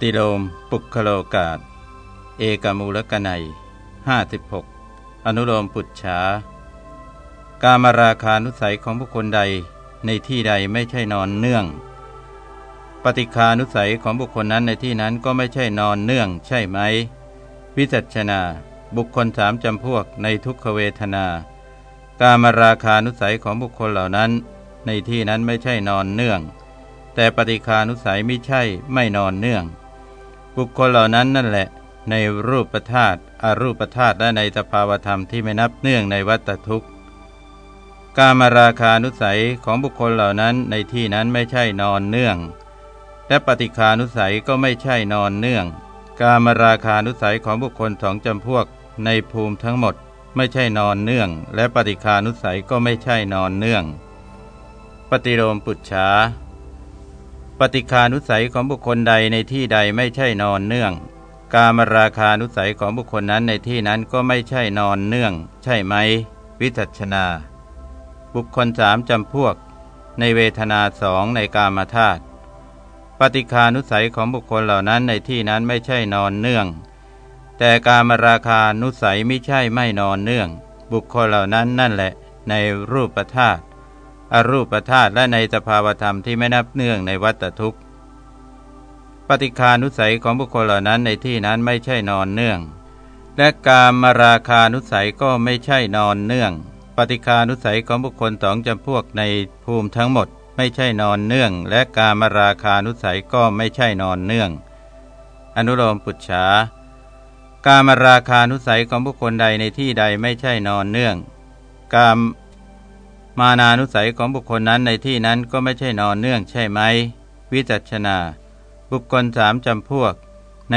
ฏิโลม ปุคโลกาศเอกมูลกนัย56อนุโลมปุจฉาการมาราคานุสัยของบุคคลใดในที่ใดไม่ใช่นอนเนื่อง ปฏิคานุสัยของบุคคลนั้นในที่นั้นก็ไม่ใช่นอนเนื่อง ใช่ไหม วิจัชนา บุคคลสามจำพวกในทุกขเวทนา การมาราคานุสัยของบุคคลเหล่านั้น ในที่นั้นไม่ใช่นอนเนื่อง แต่ปฏิคานุสัยไม่ใช่ไม่นอนเนื่อง บุคคลเหล่านั้นนั่นแหละ ในรูปธาตุอรูปธาตุและในสภาวธรรมที่ไม่นับเนื่องในวัตทุกข์ กามาราคานุสัยของบุคคลเหล่านั้นในที่นั้นไม่ใช่นอนเนื่อง และปฏิคานุสัยก็ไม่ใช่นอนเนื่อง กามาราคานุสัยของบุคคลสองจำพวกในภูมิทั้งหมดไม่ใช่นอนเนื่อง และปฏิคานุสัยก็ไม่ใช่นอนเนื่อง ปฏิโลมปุจฉา ปฏิคานุสัยของบุคคลใดในที่ใดไม่ใช่นอนเนื่อง กามราคานุสัยของบุคคลนั้นในที่นั้นก็ไม่ใช่นอนเนื่อง ใช่ไหม วิจัชนา บุคคลสามจำพวก ในเวทนาสองในกามธาตุปฏิคานุสัยของบุคคลเหล่านั้นในที่นั้นไม่ใช่นอนเนื่อง แต่กามราคานุสัยไม่ใช่ไม่นอนเนื่อง บุคคลเหล่านั้นนั่นแหละ ในรูปธาตุ อรูปธาตุและในสภาวธรรมที่ไม่นับเนื่องในวัตทุกข์ ปฏิคานุสัยของบุคคลเหล่านั้นในที่นั้นไม่ใช่นอนเนื่อง และกามมาราคานุสัยก็ไม่ใช่นอนเนื่อง ปฏิคานุสัยของบุคคลสองจำพวกในภูมิทั้งหมด ไม่ใช่นอนเนื่อง และกามราคานุสัยก็ไม่ใช่นอนเนื่อง อนุโลมปุจฉาการมราคานุสัยของบุคคลใดในที่ใดไม่ใช่นอนเนื่อง กาม มานานุสัยของบุคคลนั้นในที่นั้นก็ไม่ใช่นอนเนื่องใช่ไหม วิจัชนา บุคคลสามจำพวก ใน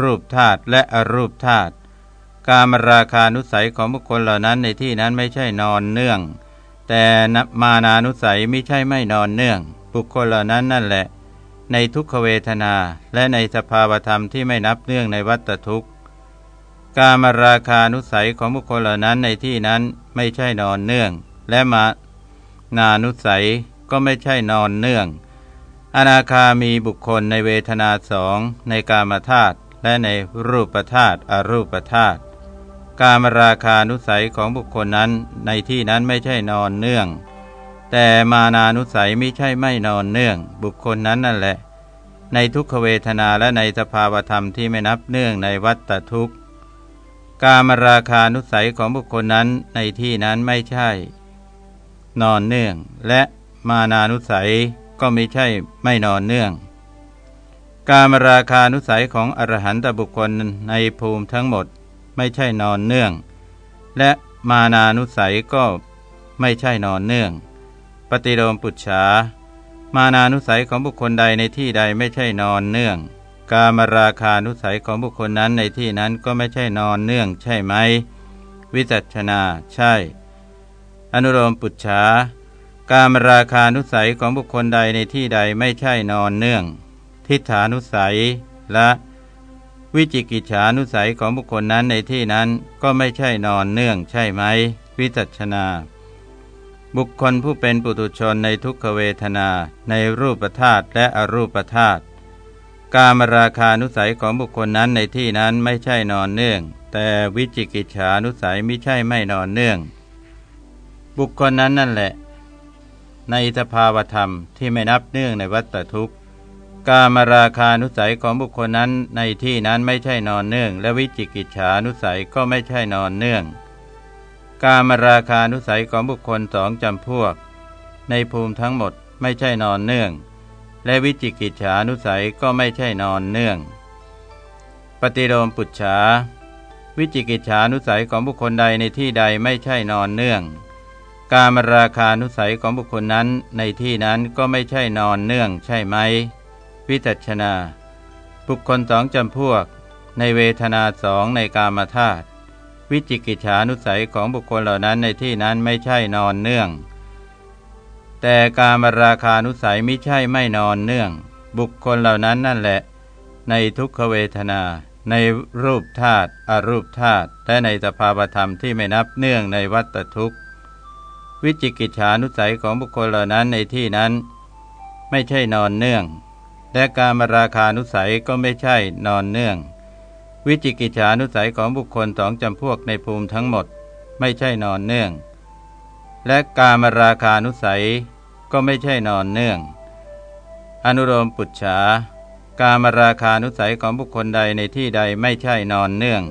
รูปธาตุและอรูปธาตุการมราคานุสัยของบุคคลเหล่านั้นในที่นั้นไม่ใช่นอนเนื่อง แต่มานานุสัยไม่ใช่ไม่นอนเนื่อง บุคคลเหล่านั้นนั่นแหละ ในทุกขเวทนา และในสภาวธรรมที่ไม่นับเนื่องในวัตทุกข์การมราคานุสัยของบุคคลเหล่านั้นในที่นั้นไม่ใช่นอนเนื่อง และมานานุสัยก็ไม่ใช่นอนเนื่อง อนาคามีบุคคลในเวทนาสองในกามธาตุและในรูปธาตุอรูปธาตุกามราคานุสัยของบุคคลนั้นในที่นั้นไม่ใช่นอนเนื่อง แต่มานานุสัยไม่ใช่ไม่นอนเนื่อง บุคคลนั้นนั่นแหละ ในทุกขเวทนาและในสภาวธรรมที่ไม่นับเนื่องในวัฏทุกข์กามราคานุสัยของบุคคลนั้นในที่นั้นไม่ใช่ นอนเนื่อง และมานานุสัยก็ไม่ใช่ไม่นอนเนื่อง การมราคานุสัยของอรหันตบุคคลในภูมิทั้งหมดไม่ใช่นอนเนื่อง และมานานุสัยก็ไม่ใช่นอนเนื่อง ปฏิโลมปุจฉา มานานุสัยของบุคคลใดในที่ใดไม่ใช่นอนเนื่อง กามราคานุสัยของบุคคลนั้นในที่นั้นก็ไม่ใช่นอนเนื่อง ใช่ไหม วิจัชนา ใช่ อนุโลมปุจฉาการมราคานุสัยของบุคคลใดในที่ใดไม่ใช่นอนเนื่อง ทิฏฐานุสัยและวิจิกิจฉานุสัยของบุคคลนั้นในที่นั้นก็ไม่ใช่นอนเนื่องใช่ไหม วิจัชนา บุคคลผู้เป็นปุตุชนในทุกขเวทนาในรูปธาตุและอรูปธาตุการมราคานุสัยของบุคคลนั้นในที่นั้นไม่ใช่นอนเนื่อง แต่วิจิกิจฉานุสัยไม่ใช่ไม่นอนเนื่อง บุคคลนั้นนั่นแหละ ในสภาวธรรมที่ไม่นับเนื่องในวัฏทุกข์ กามราคานุสัยของบุคคลนั้นในที่นั้นไม่ใช่นอนเนื่อง และวิจิกิจฉานุสัยก็ไม่ใช่นอนเนื่อง กามราคานุสัยของบุคคลสองจำพวก ในภูมิทั้งหมดไม่ใช่นอนเนื่อง และวิจิกิจฉานุสัยก็ไม่ใช่นอนเนื่อง ปฏิโลมปุจฉาวิจิกิจฉานุสัยของบุคคลใดในที่ใดไม่ใช่นอนเนื่อง การมราคานุสัยของบุคคลนั้นในที่นั้นก็ไม่ใช่นอนเนื่องใช่ไหม วิจัชนา บุคคลสองจำพวก ในเวทนาสองในกามธาตุวิจิกิจฉานุสัยของบุคคลเหล่านั้นในที่นั้นไม่ใช่นอนเนื่อง แต่การมราคานุสัยไม่ใช่ไม่นอนเนื่อง บุคคลเหล่านั้นนั่นแหละ ในทุกขเวทนา ในรูปธาตุอรูปธาตุและในสภาวธรรมที่ไม่นับเนื่องในวัตทุกข์ วิจิกิจฉานุสัยของบุคคลเหล่านั้นในที่นั้น ไม่ใช่นอนเนื่อง และการมราคานุสัยก็ไม่ใช่นอนเนื่อง วิจิกิจฉานุสัยของบุคคลสองจำพวกในภูมิทั้งหมด ไม่ใช่นอนเนื่อง และการมราคานุสัยก็ไม่ใช่นอนเนื่อง อนุโลมปุจฉาการมราคานุสัยของบุคคลใดในที่ใดไม่ใช่นอนเนื่อง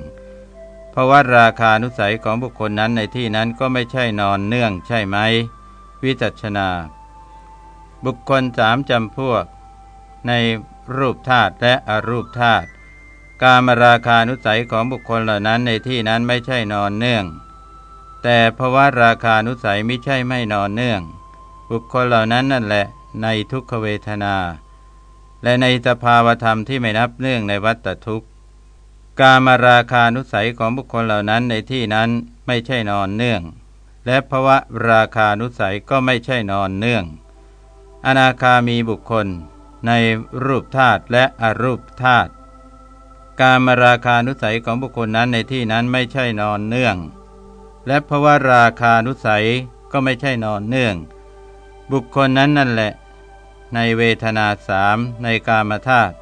เพราะว่าราคานุสัยของบุคคลนั้นในที่นั้นก็ไม่ใช่นอนเนื่องใช่ไหม วิจัชนา บุคคลสามจำพวก ในรูปธาตุและอรูปธาตุการมราคานุสัยของบุคคลเหล่านั้นในที่นั้นไม่ใช่นอนเนื่อง แต่เพราว่าราคานุสัยไม่ใช่ไม่นอนเนื่อง บุคคลเหล่านั้นนั่นแหละในทุกขเวทนา และในสภาวธรรมที่ไม่นับเนื่องในวัฏทุกข์ การมาราคานุสัยของบุคคลเหล่านั้นในที่นั้นไม่ใช่นอนเนื่อง และภวะราคานุสัยก็ไม่ใช่นอนเนื่อง อนาคามีบุคคล ในรูปธาตุและอรูปธาตุการมาราคานุสัยของบุคคลนั้นในที่นั้นไม่ใช่นอนเนื่อง และภวะราคานุสัยก็ไม่ใช่นอนเนื่อง บุคคลนั้นนั่นแหละ ในเวทนาสามในกามธาตุ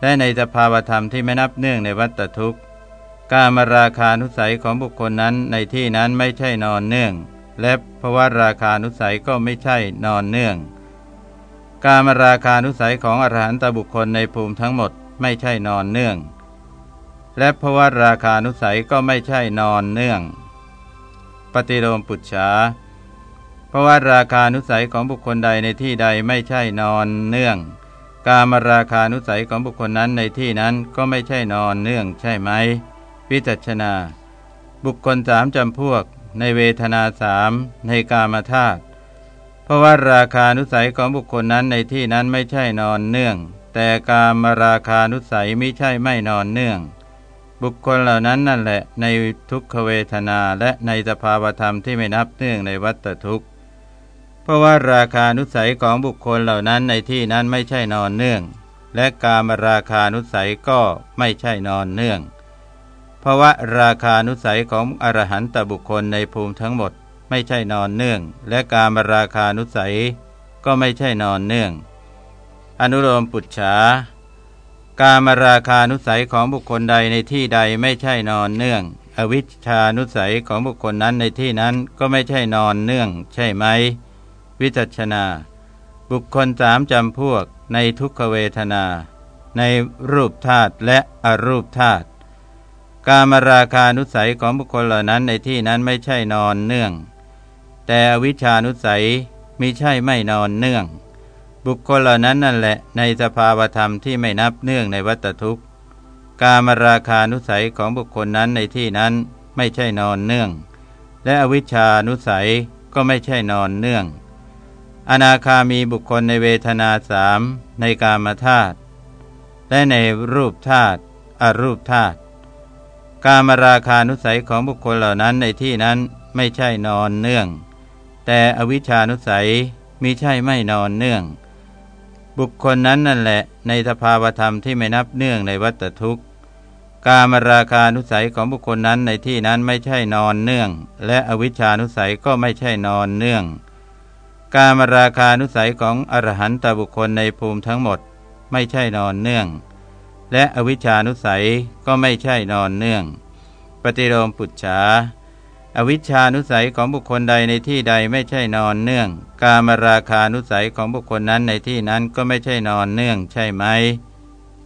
และในสภาวธรรมที่ไม่นับเนื่องในวัตทุกข์กามราคานุสัยของบุคคลนั้นในที่นั้นไม่ใช่นอนเนื่อง และภวราคานุสัยก็ไม่ใช่นอนเนื่อง กามราคานุสัยของอรหันตบุคคลในภูมิทั้งหมดไม่ใช่นอนเนื่อง และภวราคานุสัยก็ไม่ใช่นอนเนื่อง ปฏิโลมปุจฉาเพราะว่าราคานุสัยของบุคคลใดในที่ใดไม่ใช่นอนเนื่อง การมราคานุสัยของบุคคลนั้นในที่นั้นก็ไม่ใช่นอนเนื่องใช่ไหมวิจัชนา บุคคลสามจำพวก ในเวทนาสามในกามธาตุเพราะว่าราคานุสัยของบุคคลนั้นในที่นั้นไม่ใช่นอนเนื่อง แต่กามราคานุสัยไม่ใช่ไม่นอนเนื่อง บุคคลเหล่านั้นนั่นแหละ ในทุกขเวทนาและในสภาวธรรมที่ไม่นับเนื่องในวัตทุกข์ ราะว่าราคานุสัยของบุคคลเหล่านั้นในที่นั้นไม่ใช่นอนเนื่อง และกามราคานุสัยก็ไม่ใช่นอนเนื่อง เพราะว่าราคานุสัยของอรหันตบุคคลในภูมิทั้งหมด ไม่ใช่นอนเนื่อง และกามราคานุสัยก็ไม่ใช่นอนเนื่อง อนุโลมปุจฉากามราคานุสัยของบุคคลใดในที่ใดไม่ใช่นอนเนื่อง อวิชชานุสัยของบุคคลนั้นในที่นั้นก็ไม่ใช่นอนเนื่อง ใช่ไหม วิจัชนา บุคคลสามจำพวกในทุกขเวทนา ในรูปธาตุและอรูปธาตุการมราคานุสัยของบุคคลเหล่านั้นในที่นั้นไม่ใช่นอนเนื่อง แต่อวิชานุสัยมิใช่ไม่นอนเนื่อง บุคคลเหล่านั้นนั่นแหละในสภาวธรรมที่ไม่นับเนื่องในวัตทุกข์ กามราคานุสัยของบุคคลนั้นในที่นั้นไม่ใช่นอนเนื่อง และอวิชานุสัยก็ไม่ใช่นอนเนื่อง อนาคามีบุคคลในเวทนาสามในกามธาตุและในรูปธาตุอรูปธาตุกามราคานุสัยของบุคคลเหล่านั้นในที่นั้นไม่ใช่นอนเนื่อง แต่อวิชานุสัยมิใช่ไม่นอนเนื่อง บุคคลนั้นนั่นแหละ ในสภาวธรรมที่ไม่นับเนื่องในวัตทุกข์ กามราคานุสัยของบุคคลนั้นในที่นั้นไม่ใช่นอนเนื่อง และอวิชานุสัยก็ไม่ใช่นอนเนื่อง การมราคานุสัยของอรหันตบุคคลในภูมิทั้งหมดไม่ใช่นอนเนื่อง และอวิชานุสัยก็ไม่ใช่นอนเนื่อง ปฏิโลมปุจฉาอวิชานุสัยของบุคคลใดในที่ใดไม่ใช่นอนเนื่อง การมราคานุสัยของบุคคลนั้นในที่นั้นก็ไม่ใช่นอนเนื่อง ใช่ไหม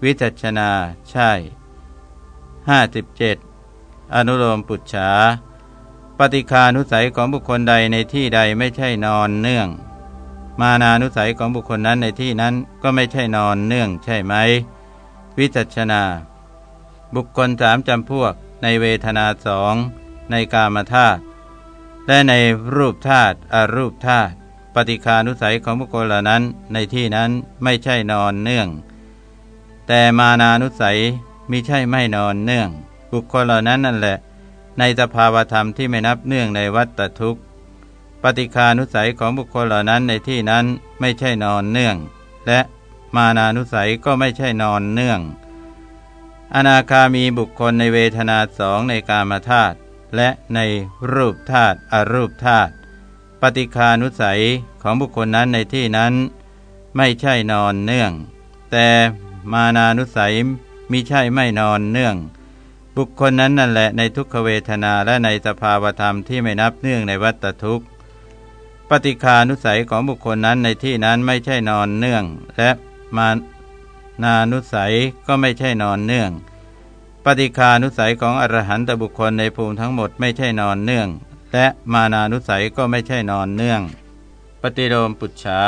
วิจัชนา ใช่ 57 อนุโลมปุจฉา ฏิคานุสัยของบุคคลใดในที่ใดไม่ใช่นอนเนื่อง มานานุสัยของบุคคลนั้นในที่นั้นก็ไม่ใช่นอนเนื่องใช่ไหม วิจัชนา บุคคลสามจำพวกในเวทนาสองในกามธาตุและในรูปธาตุอรูปธาตุปฏิคานุสัยของบุคคลเหล่านั้นในที่นั้นไม่ใช่นอนเนื่อง แต่มานานุสัยมิใช่ไม่นอนเนื่อง บุคคลเหล่านั้นนั่นแหละ ในสภาวธรรมที่ไม่นับเนื่องในวัตทุกข์ ปฏิคานุสัยของบุคคลเหล่านั้นในที่นั้นไม่ใช่นอนเนื่อง และมานานุสัยก็ไม่ใช่นอนเนื่อง อนาคามีบุคคลในเวทนาสองในกามธาตุและในรูปธาตุอรูปธาตุปฏิคานุสัยของบุคคลนั้นในที่นั้นไม่ใช่นอนเนื่องแแต่มานานุสัยมิใช่ไม่นอนเนื่อง บุคคลนั้นนั่นแหละในทุกขเวทนาและในสภาวธรรมที่ไม่นับเนื่องในวัตทุกข์ ปฏิคานุสัยของบุคคลนั้นในที่นั้นไม่ใช่นอนเนื่อง และมานานุสัยก็ไม่ใช่นอนเนื่อง ปฏิคานุสัยของอรหันตบุคคลในภูมิทั้งหมดไม่ใช่นอนเนื่อง และมานานุสัยก็ไม่ใช่นอนเนื่อง ปฏิโลมปุจฉา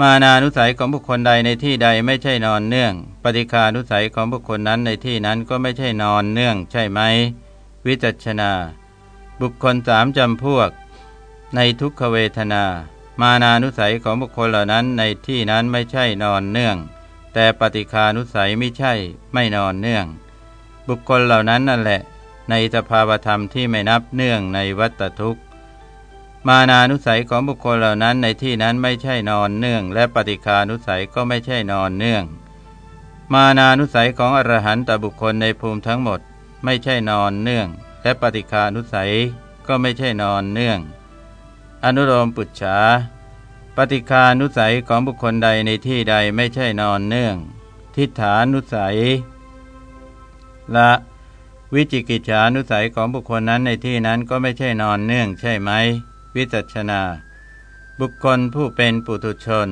มานานุสัยของบุคคลใดในที่ใดไม่ใช่นอนเนื่อง ปฏิคานุสัยของบุคคลนั้นในที่นั้นก็ไม่ใช่นอนเนื่อง ใช่ไหม วิจัชนา บุคคลสามจำพวก ในทุกขเวทนา มานานุสัยของบุคคลเหล่านั้นในที่นั้นไม่ใช่นอนเนื่อง แต่ปฏิคานุสัยไม่ใช่ไม่นอนเนื่อง บุคคลเหล่านั้นนั่นแหละ ในสภาวธรรมที่ไม่นับเนื่องในวัตทุกข์ มานานุสัยของบุคคลเหล่านั้นในที่นั้นไม่ใช่นอนเนื่อง และปฏิคานุสัยก็ไม่ใช่นอนเนื่อง มานานุสัยของอรหันตบุคคลในภูมิทั้งหมด ไม่ใช่นอนเนื่อง และปฏิคานุสัยก็ไม่ใช่นอนเนื่อง อนุโลมปุจฉาปฏิคานุสัยของบุคคลใดในที่ใดไม่ใช่นอนเนื่อง ทิฏฐานุสัย ละวิจิกิจฉานุสัยของบุคคลนั้นในที่นั้นก็ไม่ใช่นอนเนื่องใช่ไหม วิจัชนา บุคคลผู้เป็นปุถุชน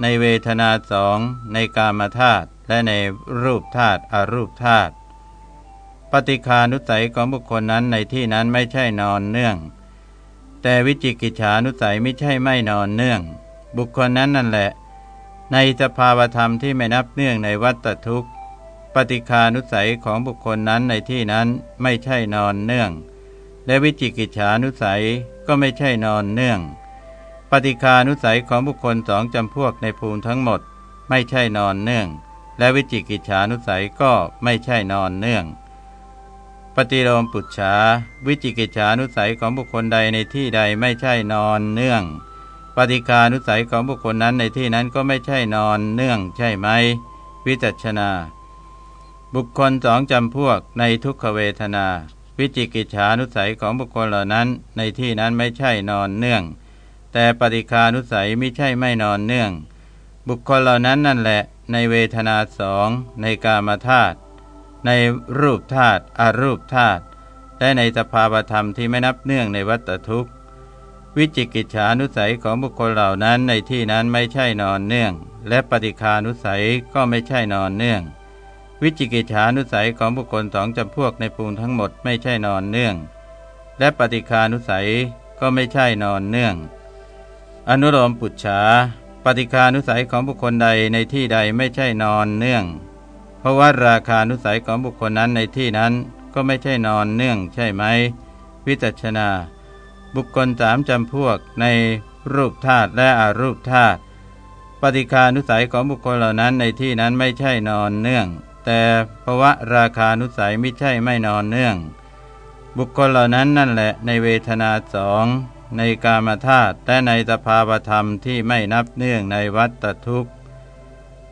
ในเวทนาสองในกามธาตุและในรูปธาตุอรูปธาตุปฏิคานุสัยของบุคคลนั้นในที่นั้นไม่ใช่นอนเนื่อง แต่วิจิกิจฉานุสัยไม่ใช่ไม่นอนเนื่อง บุคคลนั้นนั่นแหละ ในสภาวธรรมที่ไม่นับเนื่องในวัตทุกข์ ปฏิคานุสัยของบุคคลนั้นในที่นั้นไม่ใช่นอนเนื่อง และวิจิกิจฉานุสัย ก็ไม่ใช่นอนเนื่อง ปฏิคานุสัยของบุคคลสองจำพวกในภูมิทั้งหมด ไม่ใช่นอนเนื่อง และวิจิกิจฉานุสัยก็ไม่ใช่นอนเนื่อง ปฏิโลมปุจฉาวิจิกิจฉานุสัยของบุคคลใดในที่ใดไม่ใช่นอนเนื่อง ปฏิคานุสัยของบุคคลนั้นในที่นั้นก็ไม่ใช่นอนเนื่อง ใช่ไหม วิจัชนา บุคคลสองจำพวกในทุกขเวทนา วิจิกิจฉานุสัยของบุคคลเหล่านั้น ในที่นั้นไม่ใช่นอนเนื่อง แต่ปฏิคานุสัยไม่ใช่ไม่นอนเนื่อง บุคคลเหล่านั้นนั่นแหละ ในเวทนาสองในกามธาตุในรูปธาตุอารูปธาตุและในสภาวธรรมที่ไม่นับเนื่องในวัตทุกข์วิจิกิจฉานุสัยของบุคคลเหล่านั้นในที่นั้นไม่ใช่นอนเนื่อง และปฏิคานุสัยก็ไม่ใช่นอนเนื่อง วิจิกิจฉานุสัยของบุคคลสองจำพวกในภูมิทั้งหมดไม่ใช่นอนเนื่อง และปฏิคานุสัยก็ไม่ใช่นอนเนื่อง อนุโลมปุจฉาปฏิคานุสัยของบุคคลใดในที่ใดไม่ใช่นอนเนื่อง เพราะว่าราคานุสัยของบุคคลนั้นในที่นั้นก็ไม่ใช่นอนเนื่องใช่ไหม วิจัชนา บุคคลสามจำพวกในรูปธาตุและอารูปธาตุปฏิคานุสัยของบุคคลเหล่านั้นในที่นั้นไม่ใช่นอนเนื่อง แต่ภวะราคานุสัยไม่ใช่ไม่นอนเนื่อง บุคคลเหล่านั้นนั่นแหละในเวทนาสองในกามธาตุและในสภาวธรรมที่ไม่นับเนื่องในวัตทุกข์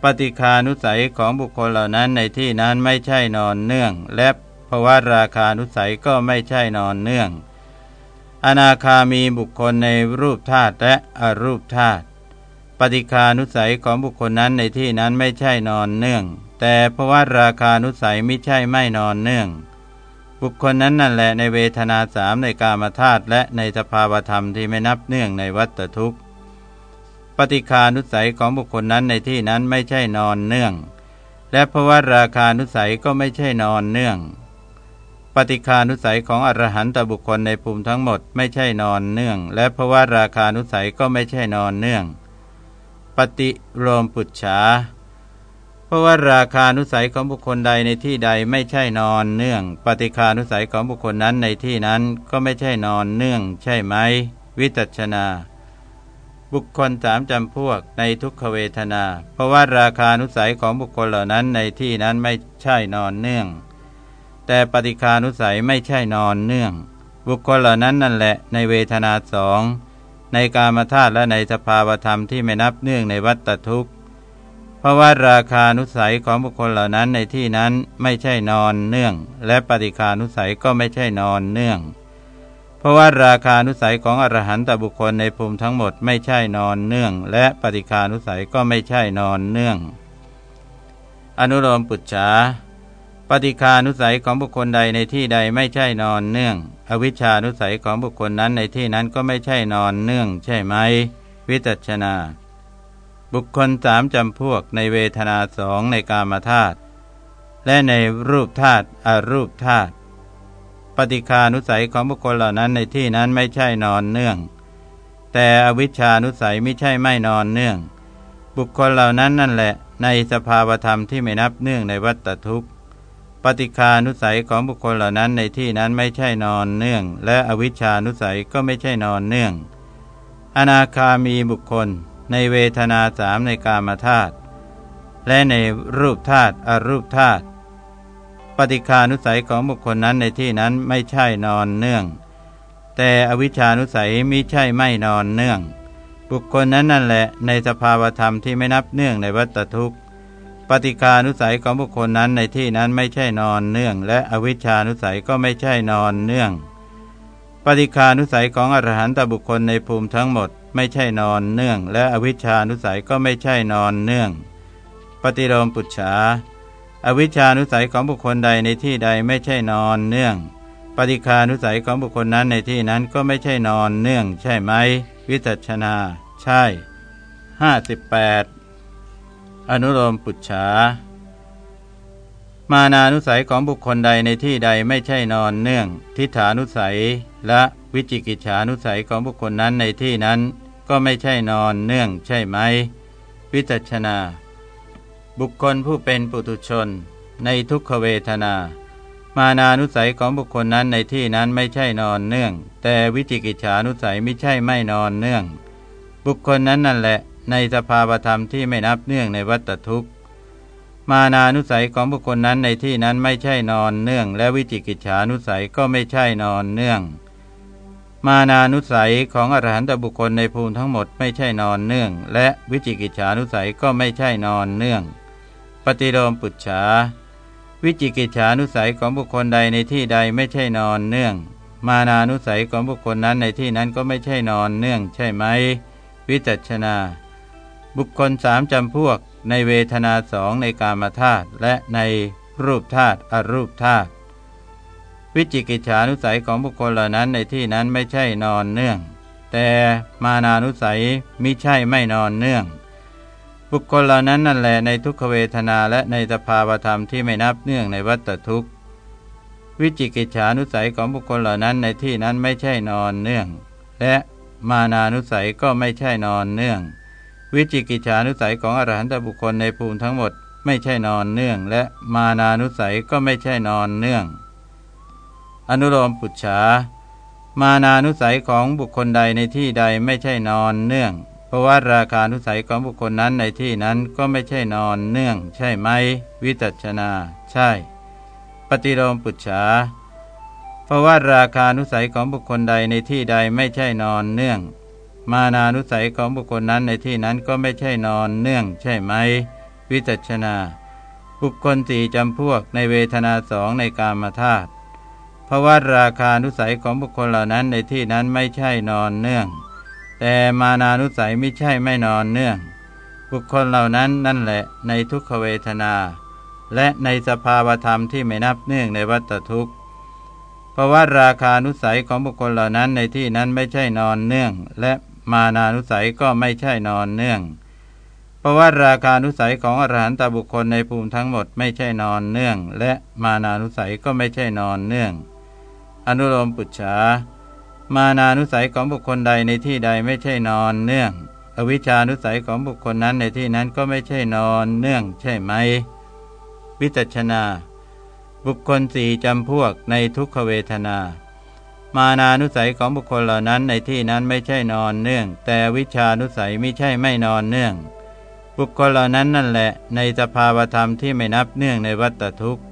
ปฏิคานุสัยของบุคคลเหล่านั้นในที่นั้นไม่ใช่นอนเนื่อง และภวะราคานุสัยก็ไม่ใช่นอนเนื่อง อนาคามีบุคคลในรูปธาตุและอรูปธาตุปฏิคานุสัยของบุคคลนั้นในที่นั้นไม่ใช่นอนเนื่อง แต่เพราะว่าราคานุสัยไม่ใช่ไม่นอนเนื่อง บุคคลนั้นนั่นแหละในเวทนาสามในกามธาตุและในสภาวธรรมที่ไม่นับเนื่องในวัตทุกข์ ปฏิคานุสัยของบุคคลนั้นในที่นั้นไม่ใช่นอนเนื่อง และเพราะว่าราคานุสัยก็ไม่ใช่นอนเนื่อง ปฏิคานุสัยของอรหันตบุคคลในภูมิทั้งหมดไม่ใช่นอนเนื่อง และเพราะว่าราคานุสัยก็ไม่ใช่นอนเนื่อง ปฏิโลมปุจฉา เพราะว่าราคานุสัยของบุคคลใดในที่ใดไม่ใช่นอนเนื่อง ปฏิคานุสัยของบุคคลนั้นในที่นั้นก็ไม่ใช่นอนเนื่อง ใช่ไหม วิตัชนา บุคคลสามจำพวกในทุกขเวทนา เพราะว่าราคานุสัยของบุคคลเหล่านั้นในที่นั้นไม่ใช่นอนเนื่อง แต่ปฏิคานุสัยไม่ใช่นอนเนื่อง บุคคลเหล่านั้นนั่นแหละในเวทนาสองในกามธาตุและในสภาวธรรมที่ไม่นับเนื่องในวัตทุกข์ ราะว่าราคานุสัยของบุคคลเหล่านั้นในที่นั้นไม่ใช่นอนเนื่อง และปฏิคานุสัยก็ไม่ใช่นอนเนื่อง เพราะว่าราคานุสัยของอรหันตบุคคลในภูมิทั้งหมดไม่ใช่นอนเนื่อง และปฏิคานุสัยก็ไม่ใช่นอนเนื่อง อนุโลมปุจฉาปฏิคานุสัยของบุคคลใดในที่ใดไม่ใช่นอนเนื่อง อวิชานุสัยของบุคคลนั้นในที่นั้นก็ไม่ใช่นอนเนื่อง ใช่ไหม วิจัชนา บุคคลสามจำพวกในเวทนาสองในกามธาตุและในรูปธาตุอรูปธาตุปฏิคานุสัยของบุคคลเหล่านั้นในที่นั้นไม่ใช่นอนเนื่อง แต่อวิชานุสัยไม่ใช่ไม่นอนเนื่อง บุคคลเหล่านั้นนั่นแหละ ในสภาวธรรมที่ไม่นับเนื่องในวัฏทุกข์ปฏิคานุสัยของบุคคลเหล่านั้นในที่นั้นไม่ใช่นอนเนื่อง และอวิชานุสัยก็ไม่ใช่นอนเนื่อง อนาคามีบุคคล ในเวทนาสามในกามธาตุและในรูปธาตุอรูปธาตุปฏิคานุสัยของบุคคลนั้นในที่นั้นไม่ใช่นอนเนื่อง แต่อวิชานุสัยมิใช่ไม่นอนเนื่อง บุคคลนั้นนั่นแหละในสภาวธรรมที่ไม่นับเนื่องในวัตทุกข์ ปฏิคานุสัยของบุคคลนั้นในที่นั้นไม่ใช่นอนเนื่อง และอวิชานุสัยก็ไม่ใช่นอนเนื่อง ปฏิคานุสัยของอรหันตบุคคลในภูมิทั้งหมด ไม่ใช่นอนเนื่อง และอวิชานุสัยก็ไม่ใช่นอนเนื่อง ปฏิโลมปุจฉาอวิชานุสัยของบุคคลใดในที่ใดไม่ใช่นอนเนื่อง ปฏิคานุสัยของบุคคลนั้นในที่นั้นก็ไม่ใช่นอนเนื่อง ใช่ไหม วิจัชนา ใช่ห้าสิบแปดอนุโลมปุจฉามานานุสัยของบุคคลใดในที่ใดไม่ใช่นอนเนื่อง ทิฏฐานุสัยและ วิจิกิจฉานุสัยของบุคคลนั้นในที่นั้น ก็ไม่ใช่นอนเนื่องใช่ไหม วิจัชนา บุคคลผู้เป็นปุตุชน ในทุกขเวทนา มานานุสัยของบุคคลนั้นในที่นั้นไม่ใช่นอนเนื่อง แต่วิจิกิจฉานุสัยไม่ใช่ไม่นอนเนื่อง บุคคลนั้นนั่นแหละ ในสภาวธรรมที่ไม่นับเนื่องในวัตทุกข์มานานุสัยของบุคคลนั้นในที่นั้นไม่ใช่นอนเนื่อง และวิจิกิจฉานุสัยก็ไม่ใช่นอนเนื่อง มานานุสัยของอรหันตบุคคลในภูมิทั้งหมดไม่ใช่นอนเนื่อง และวิจิกิจฉานุสัยก็ไม่ใช่นอนเนื่อง ปฏิโลมปุจฉาวิจิกิจฉานุสัยของบุคคลใดในที่ใดไม่ใช่นอนเนื่อง มานานุสัยของบุคคลนั้นในที่นั้นก็ไม่ใช่นอนเนื่องใช่ไหม วิจัชนา บุคคลสามจำพวกในเวทนาสองในกามธาตุและในรูปธาตุอรูปธาตุ วิจิกิจฉานุสัยของบุคคลเหล่านั้นในที่นั้นไม่ใช่นอนเนื่อง แต่มานานุสัยมิใช่ไม่นอนเนื่อง บุคคลเหล่านั้นนั่นแหละในทุกขเวทนาและในสภาวธรรมที่ไม่นับเนื่องในวัตทุกข์วิจิกิจฉานุสัยของบุคคลเหล่านั้นในที่นั้นไม่ใช่นอนเนื่อง และมานานุสัยก็ไม่ใช่นอนเนื่อง วิจิกิจฉานุสัยของอรหันตบุคคลในภูมิทั้งหมด ไม่ใช่นอนเนื่อง และมานานุสัยก็ไม่ใช่นอนเนื่อง อนุโลมปุจฉามานานุสัยของบุคคลใดในที่ใดไม่ใช่นอนเนื่อง เพราะว่าราคานุสัยของบุคคลนั้นในที่นั้นก็ไม่ใช่นอนเนื่อง ใช่ไหม วิจัชนา ใช่ ปฏิโลมปุจฉาเพราะว่าราคานุสัยของบุคคลใดในที่ใดไม่ใช่นอนเนื่อง มานานุสัยของบุคคลนั้นในที่นั้นก็ไม่ใช่นอนเนื่อง ใช่ไหม วิจัชนา บุคคลสี่จำพวกในเวทนาสองในกามธาตุ เพราะว่าราคานุสัยของบุคคลเหล่านั้นในที่นั้นไม่ใช่นอนเนื่อง แต่มานานุสัยไม่ใช่ไม่นอนเนื่อง บุคคลเหล่านั้นนั่นแหละในทุกขเวทนา และในสภาวธรรมที่ไม่นับเนื่องในวัตทุกข์เพราะว่าราคานุสัยของบุคคลเหล่านั้นในที่นั้นไม่ใช่นอนเนื่อง และมานานุสัยก็ไม่ใช่นอนเนื่องเพราะว่าราคานุสัยของอรหันตบุคคลในภูมิทั้งหมดไม่ใช่นอนเนื่อง และมานานุสัยก็ไม่ใช่นอนเนื่อง อนุโลมปุจฉามานานุสัยของบุคคลใดในที่ใดไม่ใช่นอนเนื่อง อวิชานุสัยของบุคคลนั้นในที่นั้นก็ไม่ใช่นอนเนื่องใช่ไหม วิจัชนา บุคคลสี่จำพวกในทุกขเวทนา มานานุสัยของบุคคลเหล่านั้นในที่นั้นไม่ใช่นอนเนื่อง แต่วิชานุสัยไม่ใช่ไม่นอนเนื่อง บุคคลเหล่านั้นนั่นแหละ ในสภาวธรรมที่ไม่นับเนื่องในวัฏทุกข์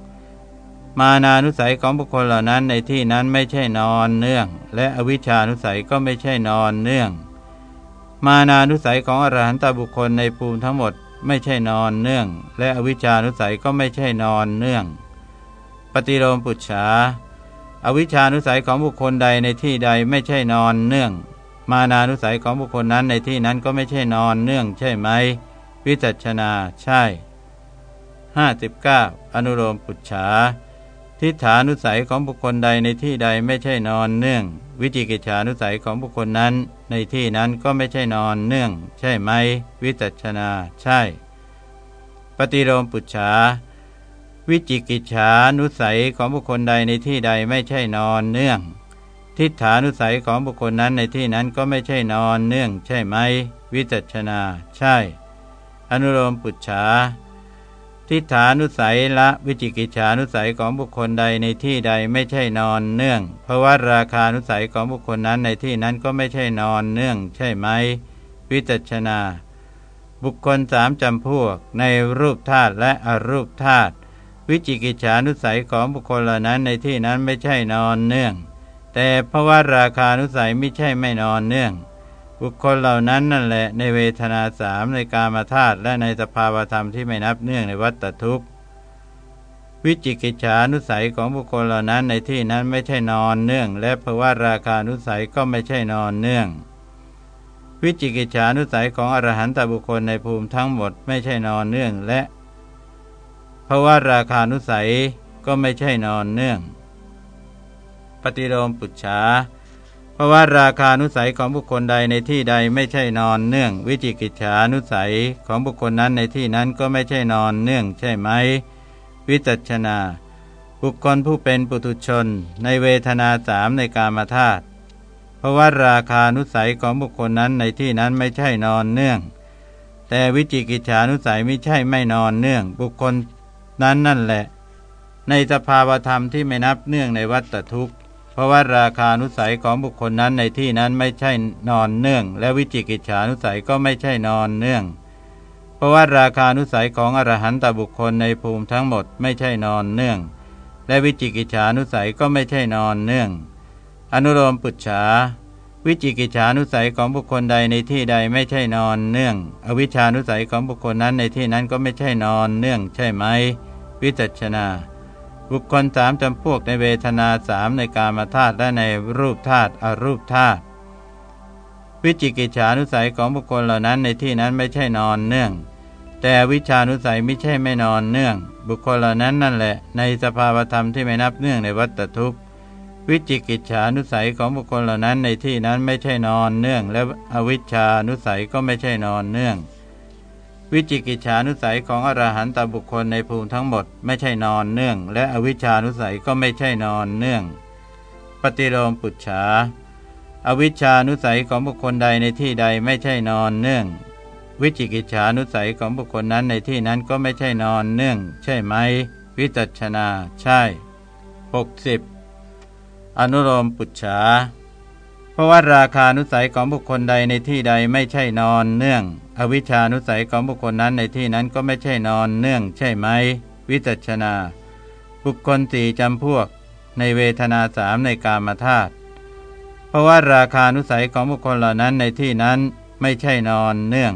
มานานุสัยของบุคคลเหล่านั้นในที่นั้นไม่ใช่นอนเนื่อง และอวิชานุสัยก็ไม่ใช่นอนเนื่อง มานานุสัยของอรหันตบุคคลในภูมิทั้งหมดไม่ใช่นอนเนื่อง และอวิชานุสัยก็ไม่ใช่นอนเนื่อง ปฏิโลมปุจฉาอวิชานุสัยของบุคคลใดในที่ใดไม่ใช่นอนเนื่อง มานานุสัยของบุคคลนั้นในที่นั้นก็ไม่ใช่นอนเนื่อง ใช่ไหม วิจัชนาใช่ 59 อนุโลมปุจฉา ทิฏฐานุสัยของบุคคลใดในที่ใดไม่ใช่นอนเนื่อง วิจิกิจฉานุสัยของบุคคลนั้น ในที่นั้นก็ไม่ใช่นอนเนื่อง ใช่ไหม วิจัชนา ใช่ ปฏิโลมปุจฉาวิจิกิจฉานุสัยของบุคคลใดในที่ใดไม่ใช่นอนเนื่อง ทิฏฐานุสัยของบุคคลนั้นในที่นั้นก็ไม่ใช่นอนเนื่อง ใช่ไหม วิจัชนา ใช่ อนุโลมปุจฉา ทิฏฐานุสัยละวิจิกิจฉานุสัยของบุคคลใดในที่ใดไม่ใช่นอนเนื่อง เพราะว่าราคานุสัยของบุคคลนั้นในที่นั้นก็ไม่ใช่นอนเนื่อง ใช่ไหม วิจัชนา บุคคลสามจำพวก ในรูปธาตุและอรูปธาตุวิจิกิจฉานุสัยของบุคคลเหล่านั้นในที่นั้นไม่ใช่นอนเนื่อง แต่เพราะว่าราคานุสัยไม่ใช่ไม่นอนเนื่อง บุคคลเหล่านั้นนั่นแหละในเวทนาสามในกามาธาตุและในสภาวธรรมที่ไม่นับเนื่องในวัฏทุกข์ วิจิกิจฉานุสัยของบุคคลเหล่านั้นในที่นั้นไม่ใช่นอนเนื่อง และภาวะราคานุสัยก็ไม่ใช่นอนเนื่อง วิจิกิจฉานุสัยของอรหันตบุคคลในภูมิทั้งหมดไม่ใช่นอนเนื่องและภาวะราคานุสัยก็ไม่ใช่นอนเนื่อง ปฏิโลมปุจฉา เพราะว่าราคานุสัยของบุคคลใดในที่ใดไม่ใช่นอนเนื่อง วิจิกิจฉานุสัยของบุคคลนั้นในที่นั้นก็ไม่ใช่นอนเนื่องใช่ไหม วิจัชนา บุคคลผู้เป็นปุถุชน ในเวทนาสามในกามธาตุเพราะว่าราคานุสัยของบุคคลนั้นในที่นั้นไม่ใช่นอนเนื่อง แต่วิจิกิจฉานุสัยไม่ใช่ไม่นอนเนื่อง บุคคลนั้นนั่นแหละ ในสภาวธรรมที่ไม่นับเนื่องในวัฏทุกข์ เพราะว่าราคานุสัยของบุคคลนั้นในที่นั้นไม่ใช่นอนเนื่อง และวิจิกิจฉานุสัยก็ไม่ใช่นอนเนื่อง เพราะว่าราคานุสัยของอรหันตบุคคลในภูมิทั้งหมดไม่ใช่นอนเนื่อง และวิจิกิจฉานุสัยก็ไม่ใช่นอนเนื่อง อนุโลมปุจฉาวิจิกิจฉานุสัยของบุคคลใดในที่ใดไม่ใช่นอนเนื่อง อวิชานุสัยของบุคคลนั้นในที่นั้นก็ไม่ใช่นอนเนื่องใช่ไหม วิจัชนา บุคคลสามจำพวกในเวทนาสามในกามธาตุและในรูปธาตุอรูปธาตุวิจิกิจฉานุสัยของบุคคลเหล่านั้นในที่นั้นไม่ใช่นอนเนื่อง แต่วิชานุสัยไม่ใช่ไม่นอนเนื่อง บุคคลเหล่านั้นนั่นแหละ ในสภาวธรรมที่ไม่นับเนื่องในวัฏทุกข์วิจิกิจฉานุสัยของบุคคลเหล่านั้นในที่นั้นไม่ใช่นอนเนื่อง และอวิชานุสัยก็ไม่ใช่นอนเนื่อง วิจิกิจฉานุสัยของอรหันตบุคคลในภูมิทั้งหมดไม่ใช่นอนเนื่อง และอวิชานุสัยก็ไม่ใช่นอนเนื่อง ปฏิโลมปุจฉาอวิชานุสัยของบุคคลใดในที่ใดไม่ใช่นอนเนื่อง วิจิกิจฉานุสัยของบุคคลนั้นในที่นั้นก็ไม่ใช่นอนเนื่อง ใช่ไหม วิจัชนาใช่ 60 อนุโลมปุจฉาเพราะว่าราคานุสัยของบุคคลใดในที่ใดไม่ใช่นอนเนื่อง อวิชานุสัยของบุคคลนั้นในที่นั้นก็ไม่ใช่นอนเนื่องใช่ไหม วิจัชนา บุคคลสี่จำพวก ในเวทนาสามในกามธาตุเพราะว่าราคานุสัยของบุคคลเหล่านั้นในที่นั้นไม่ใช่นอนเนื่อง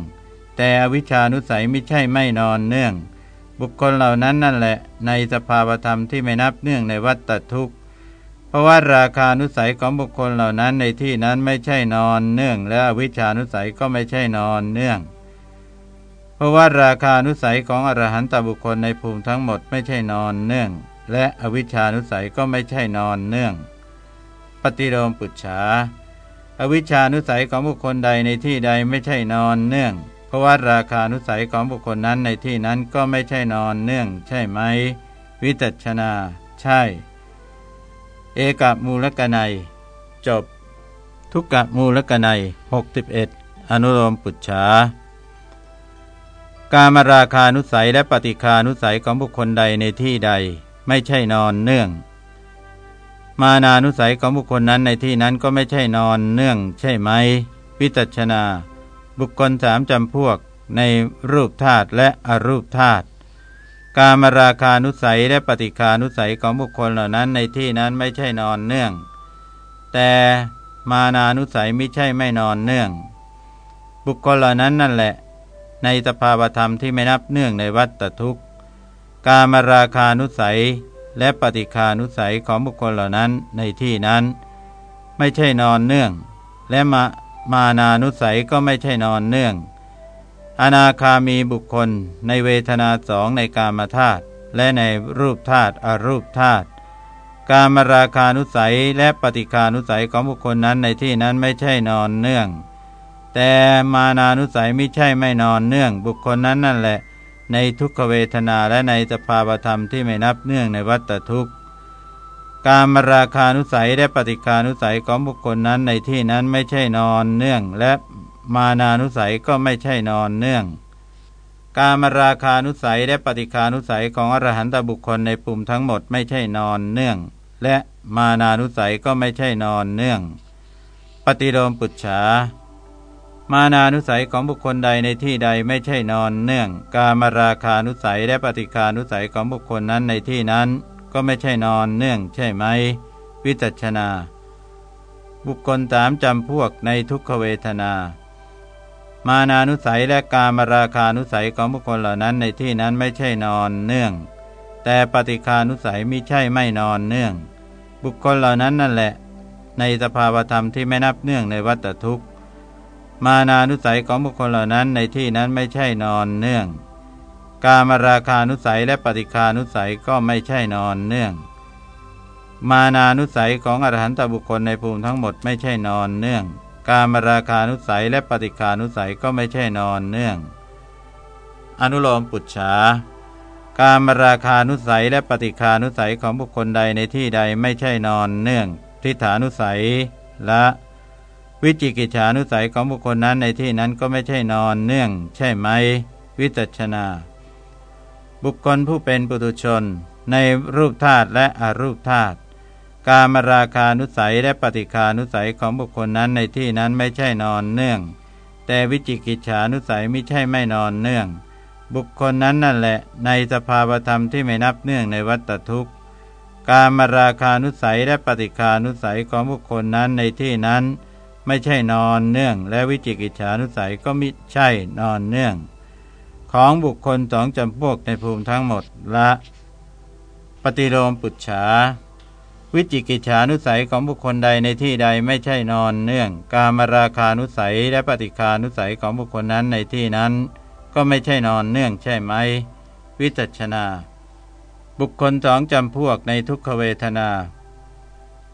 แต่อวิชานุสัยไม่ใช่ไม่นอนเนื่อง บุคคลเหล่านั้นนั่นแหละ ในสภาวธรรมที่ไม่นับเนื่องในวัฏทุกข์ เพราะว่าราคานุสัยของบุคคลเหล่านั้นในที่นั้นไม่ใช่นอนเนื่อง และวิชานุสัยก็ไม่ใช่นอนเนื่อง เพราะว่าราคานุสัยของอรหันตบุคคลในภูมิทั้งหมดไม่ใช่นอนเนื่อง และอวิชานุสัยก็ไม่ใช่นอนเนื่อง ปฏิโลมปุจฉาอวิชานุสัยของบุคคลใดในที่ใดไม่ใช่นอนเนื่อง เพราะว่าราคานุสัยของบุคคลนั้นในที่นั้นก็ไม่ใช่นอนเนื่อง ใช่ไหม วิจัชนา ใช่ เอกมูลกนัย จบ ทุกกะมูลกนัย61 อนุโลมปุจฉาการมราคานุสัยและปฏิคานุสัยของบุคคลใดในที่ใด ไม่ใช่นอนเนื่อง มานานุสัยของบุคคลนั้นในที่นั้นก็ไม่ใช่นอนเนื่อง ใช่ไหม วิจัชนา บุคคลสามจำพวกในรูปธาตุและอรูปธาตุ การมราคานุสัยและปฏิคานุสัยของบุคคลเหล่านั้นในที่นั้นไม่ใช่นอนเนื่อง แต่มานานุสัยไม่ใช่ไม่นอนเนื่อง บุคคลเหล่านั้นนั่นแหละ ในสภาวธรรมที่ไม่นับเนื่องในวัฏทุกข์การมราคานุสัยและปฏิคานุสัยของบุคคลเหล่านั้นในที่นั้น ไม่ใช่นอนเนื่อง และมามานานุสัยก็ไม่ใช่นอนเนื่อง อนาคามีบุคคลในเวทนาสองในกามธาตุและในรูปธาตุอรูปธาตุกามราคานุสัยและปฏิคานุสัยของบุคคลนั้นในที่นั้นไม่ใช่นอนเนื่อง แต่มานานุสัยไม่ใช่ไม่นอนเนื่อง บุคคลนั้นนั่นแหละ ในทุกขเวทนาและในสภาวธรรมที่ไม่นับเนื่องในวัฏทุกข์การมราคานุสัยและปฏิคานุสัยของบุคคลนั้นในที่นั้นไม่ใช่นอนเนื่องและ มานานุสัยก็ไม่ใช่นอนเนื่อง การมราคานุสัยและปฏิคานุสัยของอรหันตบุคคลในปุ่มทั้งหมดไม่ใช่นอนเนื่อง และมานานุสัยก็ไม่ใช่นอนเนื่อง ปฏิโลมปุจฉามานานุสัยของบุคคลใดในที่ใดไม่ใช่นอนเนื่อง การมราคานุสัยและปฏิคานุสัยของบุคคลนั้นในที่นั้น ก็ไม่ใช่นอนเนื่อง ใช่ไหม วิจัชนา บุคคลสามจำพวกในทุกขเวทนา มานานุสัยและกามราคานุสัยของบุคคลเหล่านั้นในที่นั้นไม่ใช่นอนเนื่อง แต่ปฏิคานุสัยมิใช่ไม่นอนเนื่อง บุคคลเหล่านั้นนั่นแหละ ในสภาวธรรมที่ไม่นับเนื่องในวัฏทุกข์ มานานุสัยของบุคคลเหล่านั้นในที่นั้นไม่ใช่นอนเนื่อง กามราคานุสัยและปฏิคานุสัยก็ไม่ใช่นอนเนื่อง มานานุสัยของอรหันตบุคคลในภูมิทั้งหมดไม่ใช่นอนเนื่อง การมราคานุสัยและปฏิคานุสัยก็ไม่ใช่นอนเนื่อง อนุโลมปุจฉาการมราคานุสัยและปฏิคานุสัยของบุคคลใดในที่ใดไม่ใช่นอนเนื่องทิฏฐานุสัยและวิจิกิจฉานุสัยของบุคคลนั้นในที่นั้นก็ไม่ใช่นอนเนื่อง ใช่ไหม วิจัชนา บุคคลผู้เป็นปุถุชน ในรูปธาตุและอรูปธาตุ การมราคานุสัยและปฏิคานุสัยของบุคคลนั้นในที่นั้นไม่ใช่นอนเนื่อง แต่วิจิกิจฉานุสัยไม่ใช่ไม่นอนเนื่อง บุคคลนั้นนั่นแหละ ในสภาวธรรมที่ไม่นับเนื่องในวัฏทุกข์การมราคานุสัยและปฏิคานุสัยของบุคคลนั้นในที่นั้น ไม่ใช่นอนเนื่อง และวิจิกิจฉานุสัยก็มิใช่นอนเนื่อง ของบุคคลสองจำพวกในภูมิทั้งหมดละ ปฏิโลมปุจฉา วิจิกิจฉานุสัยของบุคคลใดในที่ใดไม่ใช่นอนเนื่อง กามราคานุสัยและปฏิคานุสัยของบุคคลนั้นในที่นั้น ก็ไม่ใช่นอนเนื่องใช่ไหม วิจัชนา บุคคลสองจำพวกในทุกขเวทนา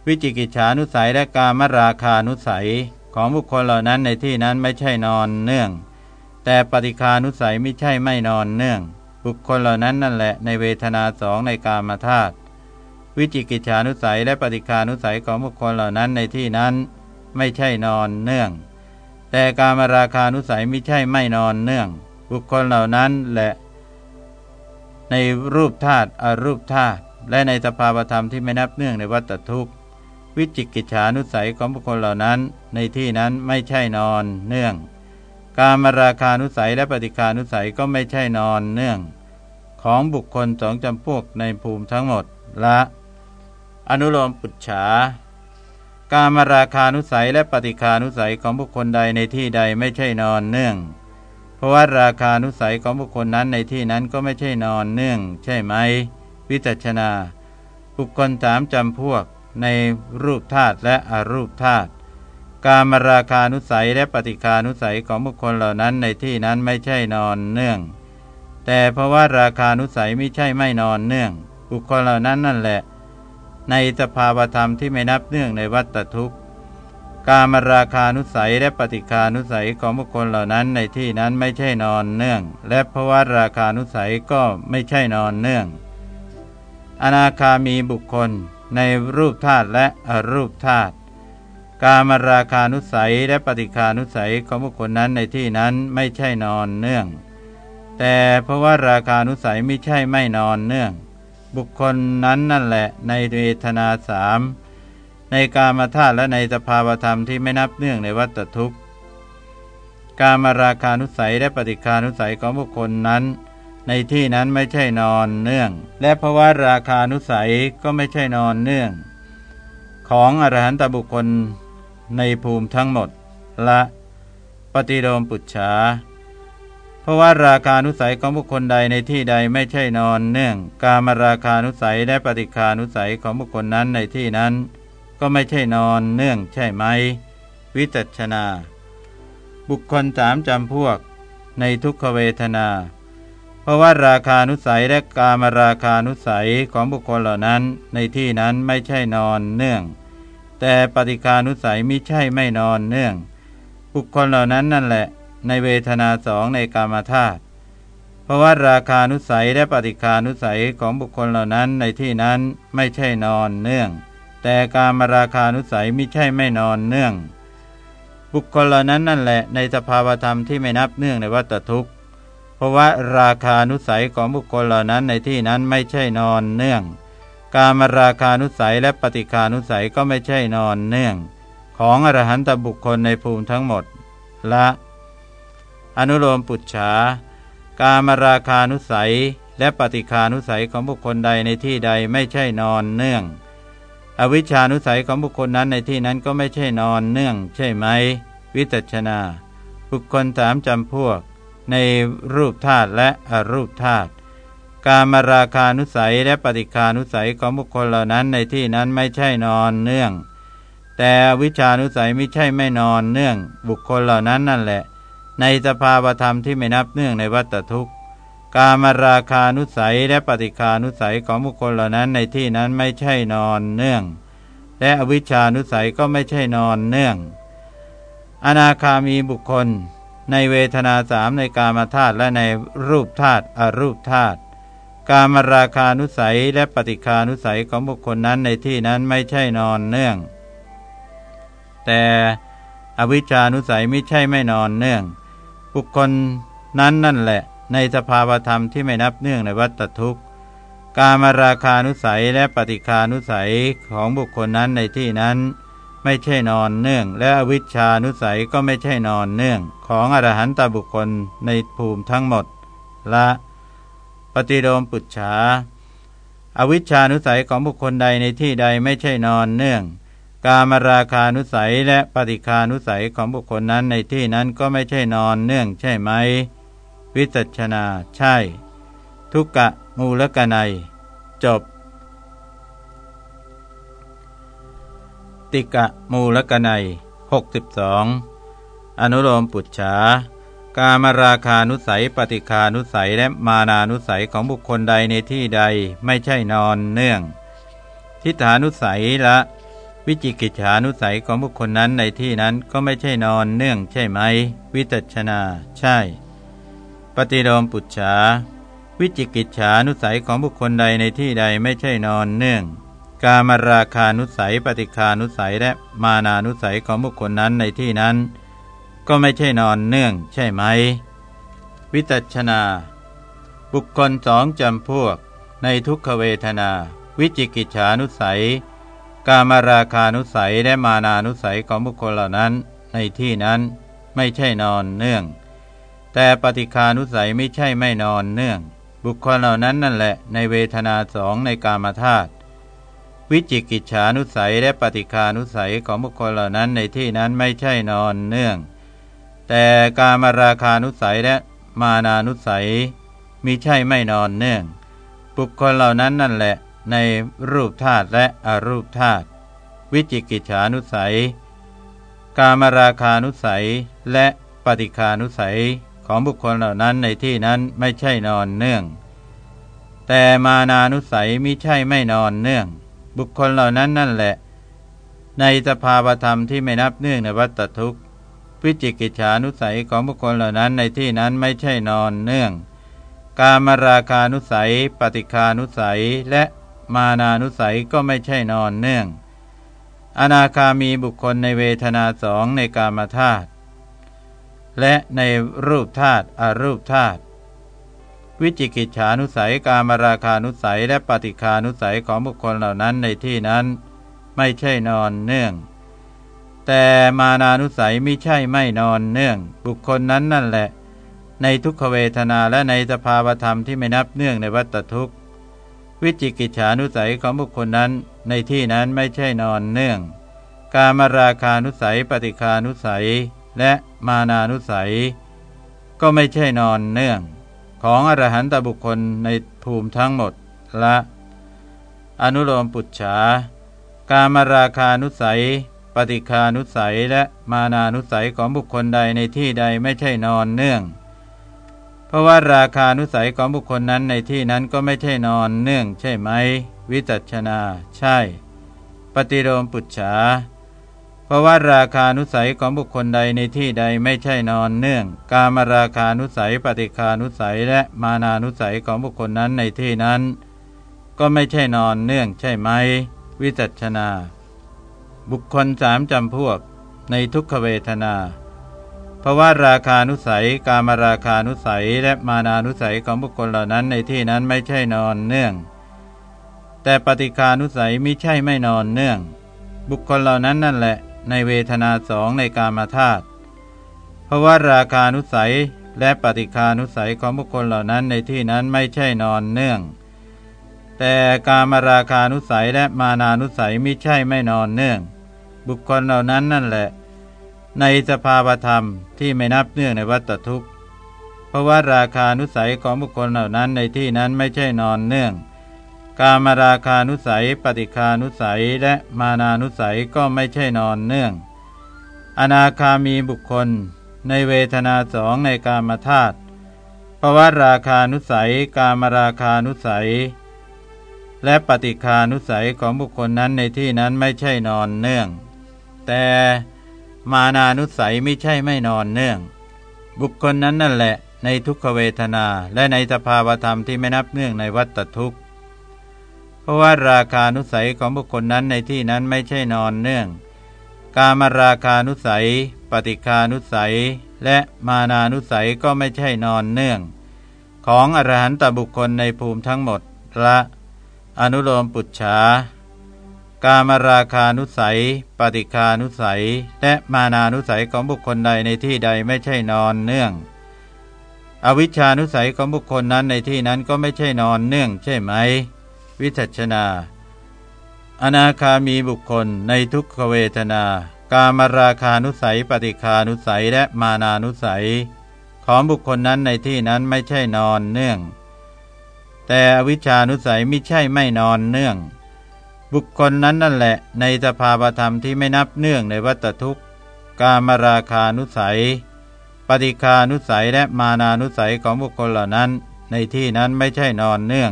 วิจิกิจฉานุสัยและกามราคานุสัยของบุคคลเหล่านั้นในที่นั้นไม่ใช่นอนเนื่อง แต่ปฏิคานุสัยไม่ใช่ไม่นอนเนื่อง บุคคลเหล่านั้นนั่นแหละในเวทนาสองในกามธาตุ วิจิกิจฉานุสัยและปฏิคานุสัยของบุคคลเหล่านั้นในที่นั้น ไม่ใช่นอนเนื่อง แต่การมราคานุสัยไม่ใช่ไม่นอนเนื่อง บุคคลเหล่านั้นและ ในรูปธาตุอรูปธาตุและในสภาวธรรมที่ไม่นับเนื่องในวัฏทุกข์ วิจิกิจฉานุสัยของบุคคลเหล่านั้น ในที่นั้นไม่ใช่นอนเนื่อง การมราคานุสัยและปฏิคานุสัยก็ไม่ใช่นอนเนื่อง ของบุคคลสองจำพวกในภูมิทั้งหมดละ อนุโลมปุจฉาการมราคานุสัยและปฏิคานุสัยของบุคคลใดในที่ใดไม่ใช่นอนเนื่อง เพราะว่าราคานุสัยของบุคคลนั้นในที่นั้นก็ไม่ใช่นอนเนื่อง ใช่ไหม วิจัชนา บุคคลสามจำพวกในรูปธาตุและอรูปธาตุการมราคานุสัยและปฏิคานุสัยของบุคคลเหล่านั้นในที่นั้นไม่ใช่นอนเนื่อง แต่เพราะว่าราคานุสัยไม่ใช่ไม่นอนเนื่อง บุคคลเหล่านั้นนั่นแหละ ในสภาวธรรมที่ไม่นับเนื่องในวัฏทุกข์ การมราคานุสัยและปฏิคานุสัยของบุคคลเหล่านั้นในที่นั้นไม่ใช่นอนเนื่อง และเพราะว่าราคานุสัยก็ไม่ใช่นอนเนื่อง อนาคามีบุคคลในรูปธาตุและอรูปธาตุการมราคานุสัยและปฏิคานุสัยของบุคคลนั้นในที่นั้นไม่ใช่นอนเนื่อง แต่เพราะว่าราคานุสัยไม่ใช่ไม่นอนเนื่อง บุคคลนั้นนั่นแหละ ในเวทนาสามในกามธาตุและในสภาวธรรมที่ไม่นับเนื่องในวัฏทุกข์กามราคานุสัยและปฏิคานุสัยของบุคคลนั้น ในที่นั้นไม่ใช่นอนเนื่อง และเพราว่าราคานุสัยก็ไม่ใช่นอนเนื่อง ของอรหันตบุคคลในภูมิทั้งหมด ละ ปฏิโลมปุจฉา ราะว่าราคานุสัยของบุคคลใดในที่ใดไม่ใช่นอนเนื่อง กามราคานุสัยและปฏิคานุสัยของบุคคลนั้นในที่นั้น ก็ไม่ใช่นอนเนื่องใช่ไหม วิจัชนา บุคคลสามจำพวก ในในทุกขเวทนา เพราะว่าราคานุสัยและกามราคานุสัยของบุคคลเหล่านั้น ในที่นั้นไม่ใช่นอนเนื่อง แต่ปฏิคานุสัยมิใช่ไม่นอนเนื่อง บุคคลเหล่านั้นนั่นแหละ ในเวทนาสองในกามธาตุเพราะว่าราคานุสัยและปฏิคานุสัยของบุคคลเหล่านั้นในที่นั้นไม่ใช่นอนเนื่อง แต่การมราคานุสัยไม่ใช่ไม่นอนเนื่อง บุคคลเหล่านั้นนั่นแหละในสภาวธรรมที่ไม่นับเนื่องในวัฏทุกข์ เพราะว่าราคานุสัยของบุคคลเหล่านั้นในที่นั้นไม่ใช่นอนเนื่อง การมราคานุสัยและปฏิคานุสัยก็ไม่ใช่นอนเนื่อง ของอรหันตบุคคลในภูมิทั้งหมด ละ อนุโลมปุจฉากามราคานุสัย และปฏิคานุสัยของบุคคลใดในที่ใดไม่ใช่นอนเนื่อง อวิชานุสัยของบุคคลนั้นในที่นั้นก็ไม่ใช่นอนเนื่อง ใช่ไหม วิจัชนา บุคคลสามจำพวก ในรูปธาตุและอรูปธาตุกามราคานุสัยและปฏิคานุสัยของบุคคลเหล่านั้นในที่นั้นไม่ใช่นอนเนื่อง แต่วิชานุสัยไม่ใช่ไม่นอนเนื่อง บุคคลเหล่านั้นนั่นแหละ ในสภาวธรรมที่ไม่นับเนื่องในวัฏทุกข์ กามราคานุสัยและปฏิคานุสัยของบุคคลเหล่านั้นในที่นั้นไม่ใช่นอนเนื่อง และอวิชานุสัยก็ไม่ใช่นอนเนื่อง อนาคามีบุคคล ในเวทนาสามในกามธาตุและในรูปธาตุอรูปธาตุกามราคานุสัยและปฏิคานุสัยของบุคคลนั้นในที่นั้นไม่ใช่นอนเนื่อง แต่อวิชานุสัยไม่ใช่ไม่นอนเนื่อง บุคคลนั้นนั่นแหละ ในสภาวธรรมที่ไม่นับเนื่องในวัฏทุกข์ กามราคานุสัยและปฏิคานุสัยของบุคคลนั้นในที่นั้น ไม่ใช่นอนเนื่อง และอวิชชานุสัยก็ไม่ใช่นอนเนื่อง ของอรหันตบุคคลในภูมิทั้งหมด ละปฏิโลมปุจฉาอวิชชานุสัยของบุคคลใดในที่ใดไม่ใช่นอนเนื่อง กามราคานุสัยและปฏิคานุสัยของบุคคลนั้นในที่นั้นก็ไม่ใช่นอนเนื่องใช่ไหม วิจัชนาใช่ ทุกกะมูลกนัย จบ ติกะมูลกนัย62 อนุโลมปุจฉากามราคานุสัย ปฏิคานุสัยและมานานุสัยของบุคคลใดในที่ใดไม่ใช่นอนเนื่อง ทิฏฐานุสัยละ วิจิกิจฉานุสัยของบุคคลนั้นในที่นั้นก็ไม่ใช่นอนเนื่องใช่ไหม วิตัชนา ใช่ ปฏิโลมปุจฉา วิจิกิจฉานุสัยของบุคคลใดในที่ใดไม่ใช่นอนเนื่อง กามราคานุสัย ปฏิคานุสัยและมานานุสัยของบุคคลนั้นในที่นั้น ก็ไม่ใช่นอนเนื่อง ใช่ไหม วิตัชนา บุคคลสองจำพวก ในทุกขเวทนา วิจิกิจฉานุสัย กามราคานุสัยและมานานุสัยของบุคคลเหล่านั้น ในที่นั้นไม่ใช่นอนเนื่อง แต่ปฏิคานุสัยไม่ใช่ไม่นอนเนื่อง บุคคลเหล่านั้นนั่นแหละ ในเวทนาสองในกามธาตุวิจิกิจฉานุสัยและปฏิคานุสัยของบุคคลเหล่านั้นในที่นั้นไม่ใช่นอนเนื่อง แต่กามราคานุสัยและมานานุสัยมิใช่ไม่นอนเนื่อง บุคคลเหล่านั้นนั่นแหละ ในรูปธาตุและอรูปธาตุวิจิกิจฉานุสัย กามราคานุสัย และปฏิคานุสัยของบุคคลเหล่านั้นในที่นั้นไม่ใช่นอนเนื่อง แต่มานานุสัยมิใช่ไม่นอนเนื่อง บุคคลเหล่านั้นนั่นแหละ ในสภาวธรรมที่ไม่นับเนื่องในวัฏทุกข์วิจิกิจฉานุสัยของบุคคลเหล่านั้นในที่นั้นไม่ใช่นอนเนื่อง กามราคานุสัย ปฏิคานุสัย และ มานานุสัยก็ไม่ใช่นอนเนื่อง อนาคามีบุคคลในเวทนาสองในกามธาตุและในรูปธาตุอรูปธาตุวิจิกิจฉานุสัยกามราคานุสัยและปฏิคานุสัยของบุคคลเหล่านั้นในที่นั้น ไม่ใช่นอนเนื่อง แต่มานานุสัยไม่ใช่ไม่นอนเนื่อง บุคคลนั้นนั่นแหละ ในทุกขเวทนาและในสภาวธรรมที่ไม่นับเนื่องในวัตทุกข์ วิจิกิจฉานุสัยของบุคคลนั้น ในที่นั้นไม่ใช่นอนเนื่อง กามราคานุสัย ปฏิคานุสัย และมานานุสัย ก็ไม่ใช่นอนเนื่อง ของอรหันตบุคคลในภูมิทั้งหมดละ อนุโลมปุจฉากามราคานุสัย ปฏิคานุสัยและมานานุสัยของบุคคลใดในที่ใดไม่ใช่นอนเนื่อง เพราะว่าราคานุสัยของบุคคลนั้นในที่นั้นก็ไม่ใช่นอนเนื่องใช่ไหม วิจัชนา ใช่ ปฏิโลมปุจฉาเพราะว่าราคานุสัยของบุคคลใดในที่ใดไม่ใช่นอนเนื่อง กามราคานุสัย ปฏิคานุสัยและมานานุสัยของบุคคลนั้นในที่นั้น ก็ไม่ใช่นอนเนื่องใช่ไหม วิจัชนา บุคคลสามจำพวกในทุกขเวทนา ราะว่าราคานุสัย กามราคานุสัย และมานานุสัยของบุคคลเหล่านั้นในที่นั้นไม่ใช่นอนเนื่อง แต่ปฏิคานุสัยมิใช่ไม่นอนเนื่อง บุคคลเหล่านั้นนั่นแหละ ในเวทนาสองในกามาธาตุเพราะว่าราคานุสัยและปฏิคานุสัยของบุคคลเหล่านั้นในที่นั้นไม่ใช่นอนเนื่อง แต่กามราคานุสัยและมานานุสัยไม่ใช่ไม่นอนเนื่อง บุคคลเหล่านั้นนั่นแหละ ในสภาวธรรมที่ไม่นับเนื่องในวัตทุกข์เพราะว่าราคานุสัยของบุคคลเหล่านั้นในที่นั้นไม่ใช่นอนเนื่อง กามราคานุสัย ปฏิคานุสัยและมานานุสัยก็ไม่ใช่นอนเนื่อง อนาคามีบุคคล ในเวทนาสองในกามธาตุภวราคานุสัย กามราคานุสัย และปฏิคานุสัยของบุคคลนั้นในที่นั้นไม่ใช่นอนเนื่อง แต่ มานานุสัยไม่ใช่ไม่นอนเนื่อง บุคคลนั้นนั่นแหละ ในทุกขเวทนาและในสภาวธรรมที่ไม่นับเนื่องในวัฏทุกข์เพราะว่าราคานุสัยของบุคคลนั้นในที่นั้นไม่ใช่นอนเนื่อง กามราคานุสัย ปฏิคานุสัย และมานานุสัยก็ไม่ใช่นอนเนื่อง ของอรหันตบุคคลในภูมิทั้งหมดละอนุโลมปุจฉา กามราคานุสัย ปฏิคานุสัย และมานานุสัยของบุคคลใดในที่ใดไม่ใช่นอนเนื่อง อวิชานุสัยของบุคคลนั้นในที่นั้นก็ไม่ใช่นอนเนื่อง ใช่ไหม วิจัชนา อนาคามีบุคคลในทุกขเวทนา กามราคานุสัย ปฏิคานุสัยและมานานุสัย ของบุคคลนั้นในที่นั้นไม่ใช่นอนเนื่อง แต่อวิชานุสัยไม่ใช่ไม่นอนเนื่อง บุคคลนั้นนั่นแหละ ในสภาวธรรมที่ไม่นับเนื่องในวัตทุกข์ กามราคานุสัย ปฏิคานุสัยและมานานุสัยของบุคคลเหล่านั้น ในที่นั้นไม่ใช่นอนเนื่อง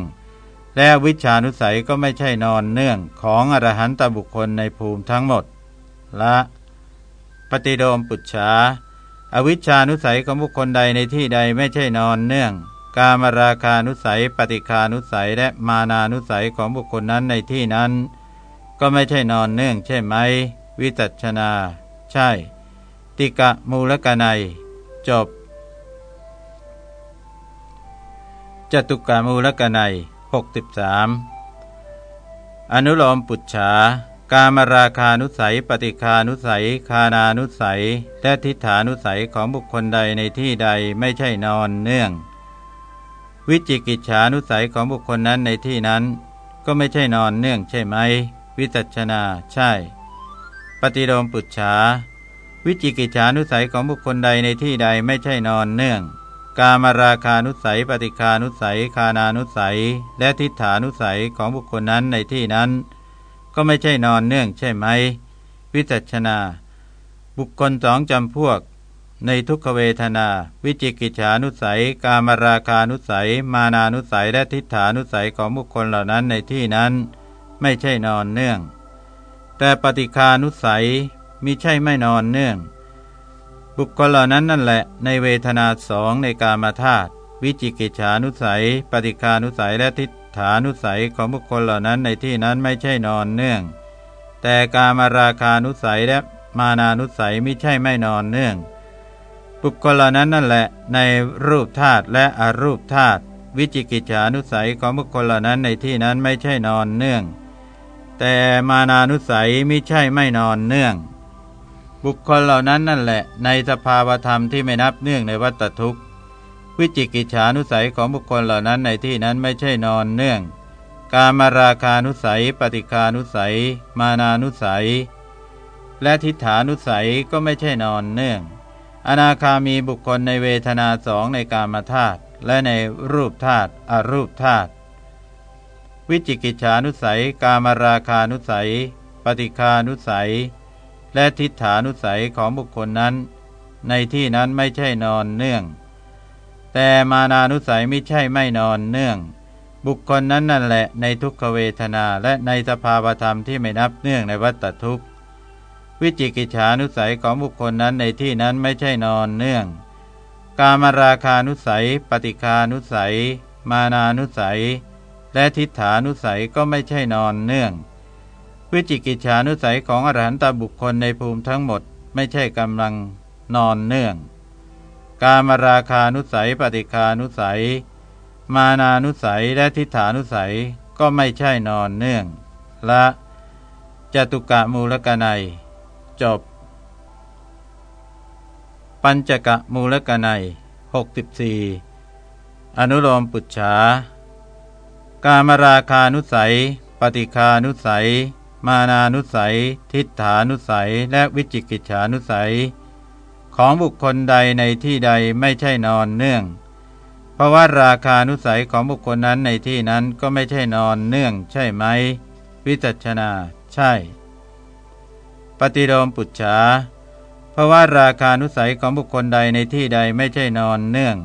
และวิชานุสัยก็ไม่ใช่นอนเนื่องของอรหันตบุคคลในภูมิทั้งหมด ละ ปฏิโดมปุจฉาอวิชานุสัยของบุคคลใดในที่ใดไม่ใช่นอนเนื่อง กามราคานุสัย ปฏิคานุสัยและมานานุสัยของบุคคลนั้นในที่นั้น ก็ไม่ใช่นอนเนื่องใช่ไหม วิจัชนา ใช่ ติกะมูลกนัย จบจตุกามูลกนัย63 อนุโลมปุจฉากามราคานุสัย ปฏิคานุสัย คานานุสัย และทิฏฐานุสัยของบุคคลใดในที่ใดไม่ใช่นอนเนื่อง วิจิกิจฉานุสัยของบุคคลนั้นในที่นั้น ก็ไม่ใช่นอนเนื่องใช่ไหม วิจัชนาใช่ ปฏิโลมปุจฉาวิจิกิจฉานุสัยของบุคคลใดในที่ใดไม่ใช่นอนเนื่อง กามราคานุสัย ปฏิคานุสัย คานานุสัย และทิฏฐานุสัยของบุคคลนั้นในที่นั้น ก็ไม่ใช่นอนเนื่องใช่ไหม วิจัชนา บุคคลสองจำพวก ในทุกขเวทนา วิจิกิจฉานุสัย กามราคานุสัย มานานุสัยและทิฏฐานุสัยของบุคคลเหล่านั้นในที่นั้น ไม่ใช่นอนเนื่อง แต่ปฏิคานุสัยมิใช่ไม่นอนเนื่อง บุคคลเหล่านั้นนั่นแหละ ในเวทนาสองในกามาธาตุวิจิกิจฉานุสัย ปฏิคานุสัยและทิฏฐานุสัยของบุคคลเหล่านั้นในที่นั้นไม่ใช่นอนเนื่อง แต่กามาราคานุสัยและมานานุสัยม่ใช่ไม่นอนเนื่อง บุคคลเหล่านั้นนั่นแหละ ในรูปธาตุและอรูปธาตุวิจิกิจฉานุสัยของบุคคลเหล่านั้นในที่นั้นไม่ใช่นอนเนื่อง แต่มานานุสัยไม่ใช่ไม่นอนเนื่อง บุคคลเหล่านั้นนั่นแหละ ในสภาวธรรมที่ไม่นับเนื่องในวัฏทุกข์ วิจิกิจฉานุสัยของบุคคลเหล่านั้นในที่นั้นไม่ใช่นอนเนื่อง กามาราคานุสัย ปฏิคานุสัย มานานุสัย และทิฏฐานุสัยก็ไม่ใช่นอนเนื่อง อนาคามีบุคคลในเวทนาสองในกามธาตุและในรูปธาตุอรูปธาตุวิจิกิจฉานุสัย กามราคานุสัย ปฏิคานุสัย และทิฏฐานุสัยของบุคคลนั้น ในที่นั้นไม่ใช่นอนเนื่อง แต่มานานุสัยไม่ใช่ไม่นอนเนื่อง บุคคลนั้นนั่นแหละในทุกขเวทนาและในสภาวธรรมที่ไม่นับเนื่องในวัฏทุกข์ วิจิกิจฉานุสัยของบุคคลนั้นในที่นั้นไม่ใช่นอนเนื่อง กามราคานุสัย ปฏิคานุสัย มานานุสัย และทิฏฐานุสัยก็ไม่ใช่นอนเนื่อง วิจิกิจฉานุสัยของอรหันตบุคคลในภูมิทั้งหมดไม่ใช่กำลังนอนเนื่อง กามราคานุสัย ปฏิคานุสัย มานานุสัยและทิฏฐานุสัยก็ไม่ใช่นอนเนื่อง ละจตุกะมูลกนัย จบ ปัญจกะมูลกนัย64อนุโลมปุจฉา กามราคานุสัย ปฏิคานุสัย มานานุสัย ทิฏฐานุสัย และวิจิกิจฉานุสัย ของบุคคลใดในที่ใดไม่ใช่นอนเนื่อง เพราะว่าราคานุสัยของบุคคลนั้นในที่นั้นก็ไม่ใช่นอนเนื่องใช่ไหม วิจัชนา ใช่ ฏิโลมปุจฉาเพราะว่าราคานุสัยของบุคคลใดในที่ใดไม่ใช่นอนเนื่อง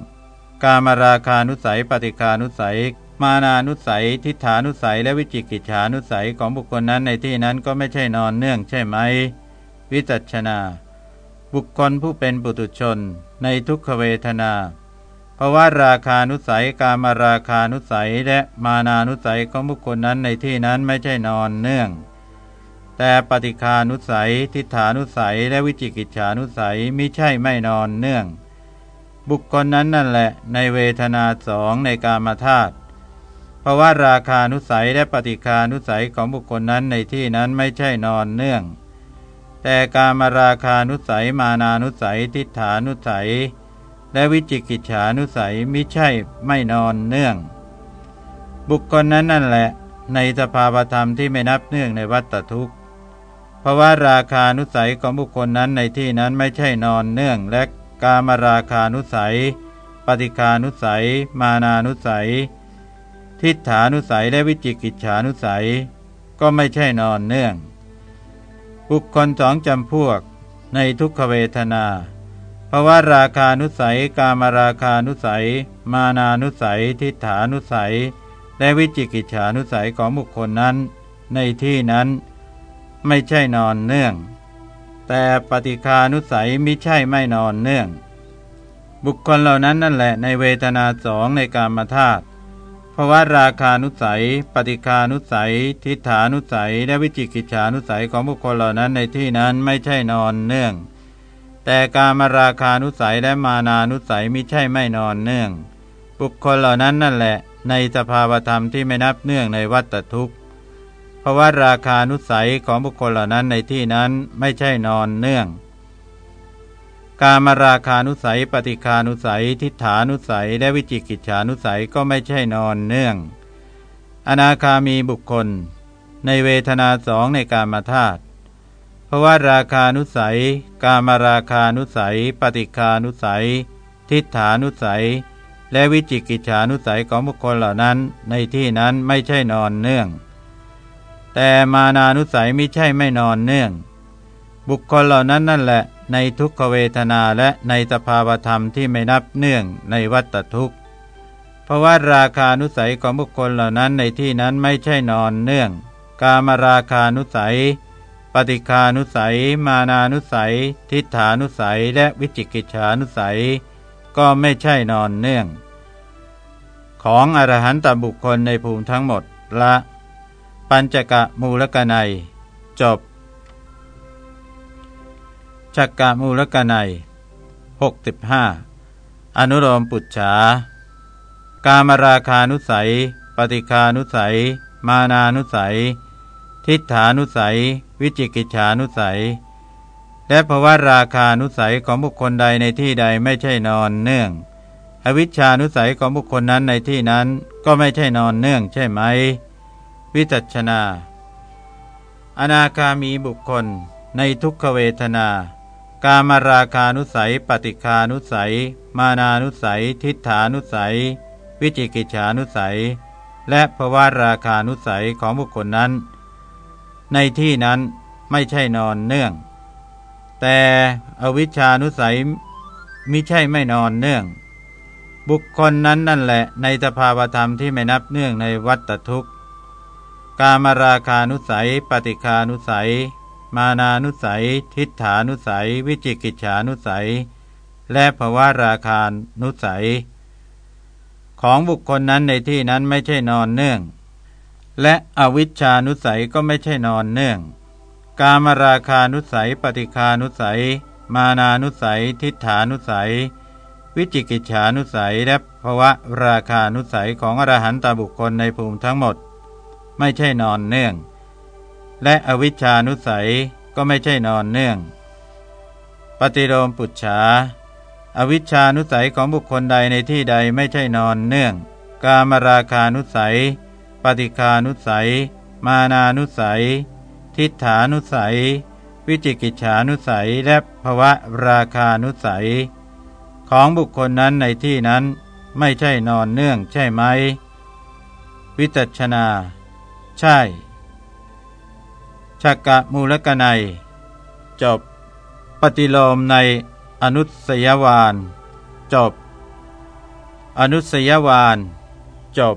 กามราคานุสัย ปฏิคานุสัย มานานุสัย ทิฏฐานุสัย และวิจิกิจฉานุสัยของบุคคลนั้นในที่นั้นก็ไม่ใช่นอนเนื่องใช่ไหม วิจัชนา บุคคลผู้เป็นปุตุชน ในทุกขเวทนาเพราะว่าราคานุสัย กามราคานุสัย และมานานุสัยของบุคคลนั้นในที่นั้นไม่ใช่นอนเนื่อง แต่ปฏิคานุสัย ทิฏฐานุสัย และวิจิกิจฉานุสัยมิใช่ไม่นอนเนื่อง บุคคลนั้นนั่นแหละ ในเวทนาสองในกามาธาตุเพราะว่าราคานุสัยและปฏิคานุสัยของบุคคลนั้นในที่นั้นไม่ใช่นอนเนื่อง แต่การมาราคานุสัยมานานุสัย ทิฏฐานุสัย และวิจิกิจฉานุสัยมิใช่ไม่นอนเนื่อง บุคคลนั้นนั่นแหละ ในสภาวธรรมที่ไม่นับเนื่องในวัฏทุกข์ เพราะว่าราคานุสัยของบุคคลนั้นในที่นั้นไม่ใช่นอนเนื่อง และกามราคานุสัย ปฏิคานุสัย มานานุสัย ทิฏฐานุสัยและวิจิกิจฉานุสัย ก็ไม่ใช่นอนเนื่อง บุคคลสองจำพวกในทุกขเวทนาเพราะว่าราคานุสัย กามราคานุสัย มานานุสัย ทิฏฐานุสัย และวิจิกิจฉานุสัยของบุคคลนั้น ในที่นั้น ไม่ใช่นอนเนื่อง แต่ปฏิคานุสัยมิใช่ไม่นอนเนื่อง บุคคลเหล่านั้นนั่นแหละในเวทนาสองในการมาธาตุภวราคานุสัย ปฏิคานุสัย ทิฏฐานุสัย และวิจิกิจฉานุสัยของบุคคลเหล่านั้นในที่นั้นไม่ใช่นอนเนื่อง แต่การมาราคานุสัยและมานานุสัยมิใช่ไม่นอนเนื่อง บุคคลเหล่านั้นนั่นแหละ ในสภาวธรรมที่ไม่นับเนื่องในวัฏทุกข์ เพราะว่าราคานุสัยของบุคคลเหล่านั้นในที่นั้นไม่ใช่นอนเนื่อง กามราคานุสัย ปฏิคานุสัย ทิฏฐานุสัย และวิจิกิจฉานุสัยก็ไม่ใช่นอนเนื่อง อนาคามีบุคคล ในเวทนาสองในกามธาตุเพราะว่าราคานุสัย กามราคานุสัย ปฏิคานุสัย ทิฏฐานุสัย และวิจิกิจฉานุสัยของบุคคลเหล่านั้น ในที่นั้นไม่ใช่นอนเนื่อง แต่มานานุสัยไม่ใช่ไม่นอนเนื่อง บุคคลเหล่านั้นนั่นแหละ ในทุกขเวทนาและในสภาวธรรมที่ไม่นับเนื่องในวัตทุกข์ เพราะว่าราคานุสัยของบุคคลเหล่านั้นในที่นั้นไม่ใช่นอนเนื่อง กามราคานุสัย ปฏิคานุสัย มานานุสัย ทิฏฐานุสัยและวิจิกิจฉานุสัย ก็ไม่ใช่นอนเนื่อง ของอรหันตบุคคลในภูมิทั้งหมดละ ปัญจกะมูลกนัย จบชักกะมูลกนัย65อนุโลมปุจฉากามราคานุสัย ปฏิคานุสัย มานานุสัย ทิฏฐานุสัย วิจิกิจฉานุสัย และภวราคานุสัยของบุคคลใดในที่ใดไม่ใช่นอนเนื่อง อวิชชานุสัยของบุคคลนั้นในที่นั้นก็ไม่ใช่นอนเนื่องใช่ไหม วิจัชนา อนาคามีบุคคลในทุกขเวทนา กามราคานุสัย ปฏิคานุสัย มานานุสัย ทิฏฐานุสัย วิจิกิจฉานุสัย และภวาราคานุสัยของบุคคลนั้น ในที่นั้นไม่ใช่นอนเนื่อง แต่อวิชานุสัยมิใช่ไม่นอนเนื่อง บุคคลนั้นนั่นแหละในสภาวธรรมที่ไม่นับเนื่องในวัฏทุกข์ กามราคานุสัย ปฏิคานุสัย มานานุสัย ทิฏฐานุสัย วิจิกิจฉานุสัย และภวาราคานุสัย ของบุคคลนั้นในที่นั้นไม่ใช่นอนเนื่อง และอวิชชานุสัยก็ไม่ใช่นอนเนื่อง กามราคานุสัย ปฏิคานุสัย มานานุสัย ทิฏฐานุสัย วิจิกิจฉานุสัยและภวะราคานุสัยของอรหันตบุคคลในภูมิทั้งหมด ไม่ใช่นอนเนื่อง และอวิชชานุสัยก็ไม่ใช่นอนเนื่อง ปฏิโลมปุจฉาอวิชชานุสัยของบุคคลใดในที่ใดไม่ใช่นอนเนื่อง กามราคานุสัย ปฏิคานุสัย มานานุสัย ทิฏฐานุสัย วิจิกิจฉานุสัยและภวะราคานุสัย ของบุคคลนั้นในที่นั้นไม่ใช่นอนเนื่องใช่ไหม วิจัชนา ใช่ชักกะมูลกนัย จบ ปฏิโลมในอนุสยวาน จบ อนุสยวาน จบ